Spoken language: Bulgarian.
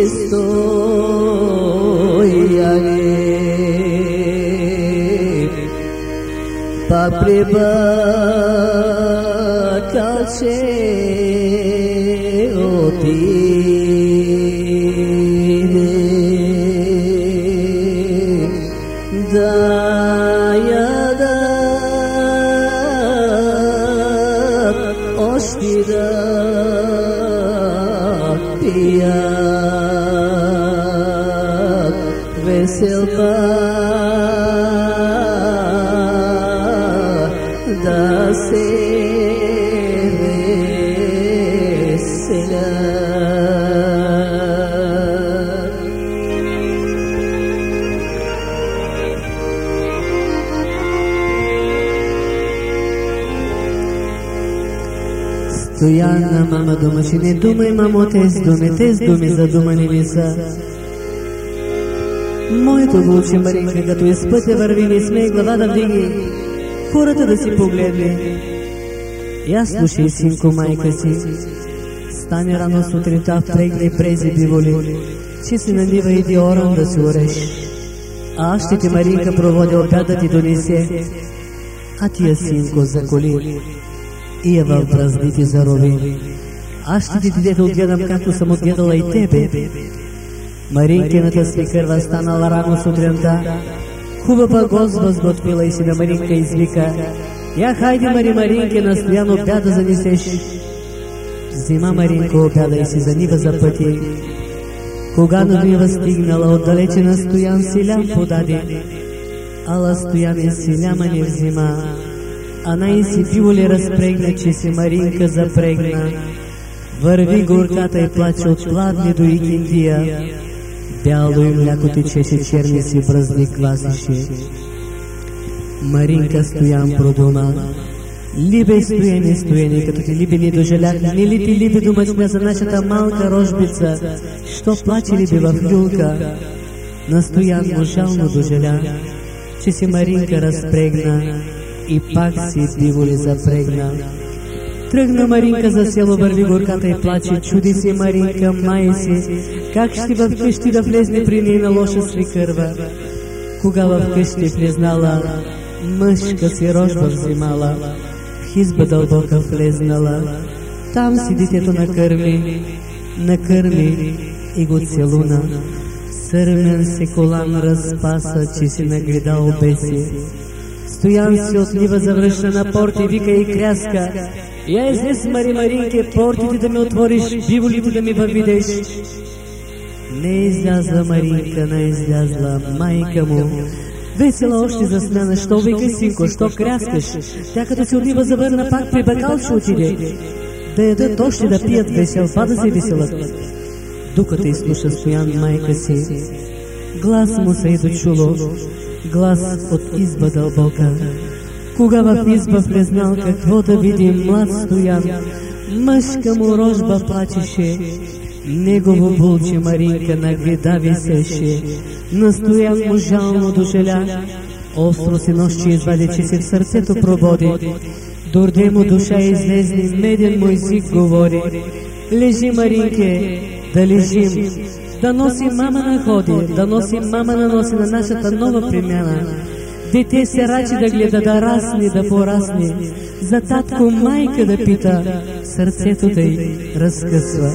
estoy aquí Papre batache otide Dayada ostida Yeah. Veselá da Tuyana mama duma shine duma imamotes dume tes dume za duma nimisa. Моето вълче Маринка, като из пътя върви, не смей глава да вдиги, хората да си погледне. Я слушай, синко, майка си, стане рано сутринта, впрегни прези биволи, че си на нива иди оран да се ореш. А аз ще ти, Маринка, проводя обяд да ти донесе, а тия, синко, заколи и е в праздните зарови. Аз ще ти дете отгледам, както съм отгледала и тебе. Маринкината свикърва станала рано сутринта. Хубава гост възготвила и си на Маринка извика. Я хайде, Мари Маринкина, стоян обяда занесеш. Взима Маринка обяда и си занива за пъти. Кога на нива стигнала, отдалече на стоян силям подаде. Ала стоян и силяма не взима. А най си пиволи разпрегна, че си Маринка запрегна. Върви горката и плаче от пладни до Икиндия. Бяло и мляко течеше, черни си бръзни квасише. Маринка стоян продума. Либе стоене, стоене, като ти либе не дожалях, не ли ти либе домачна за нашата малка рожбица, що плаче либе в люлка. Настоян му жално дожаля, че си Маринка разпрегна и пак си биволи запрегна. Тръгна Маринка за село, върви горката и плаче, чуди се Маринка, май си, как ще в къщи да влезне при нейна лоша свикърва. Кога в къщи влезнала, мъжка си рожба взимала, в хизба дълбока влезнала, там си детето накърми, накърми и го целуна. Сърмен се колан разпаса, че си нагридал беси. Стоян се отлива завръща на порта и вика и кряска. Я излез, Мари Маринке, портите да ми отвориш, биволите да ми въвидеш. Не излязла Маринка, не излязла майка му. Весела още за смяна, що вика синко, що кряскаш. Тя като се отива завърна, пак при бакал ще отиде. Да ядат още да пият весел, па да се веселат. Докато изслуша стоян майка си, глас му се е дочуло, глас от изба дълбока. Кога в изба влезнал какво да види млад стоян, мъжка му рожба плачеше, негово булче Маринка на греда висеше, настоян му жално дожеля, остро се нощи извади, че се в сърцето прободи, дорде му душа излезни, меден му език говори, лежи Маринке, да лежим, да носи мама на ходи, да носи мама на носи на нашата нова премяна. Дете се рачи да гледа да расне, да порасне, за татко майка да пита, сърцето да й разкъсва.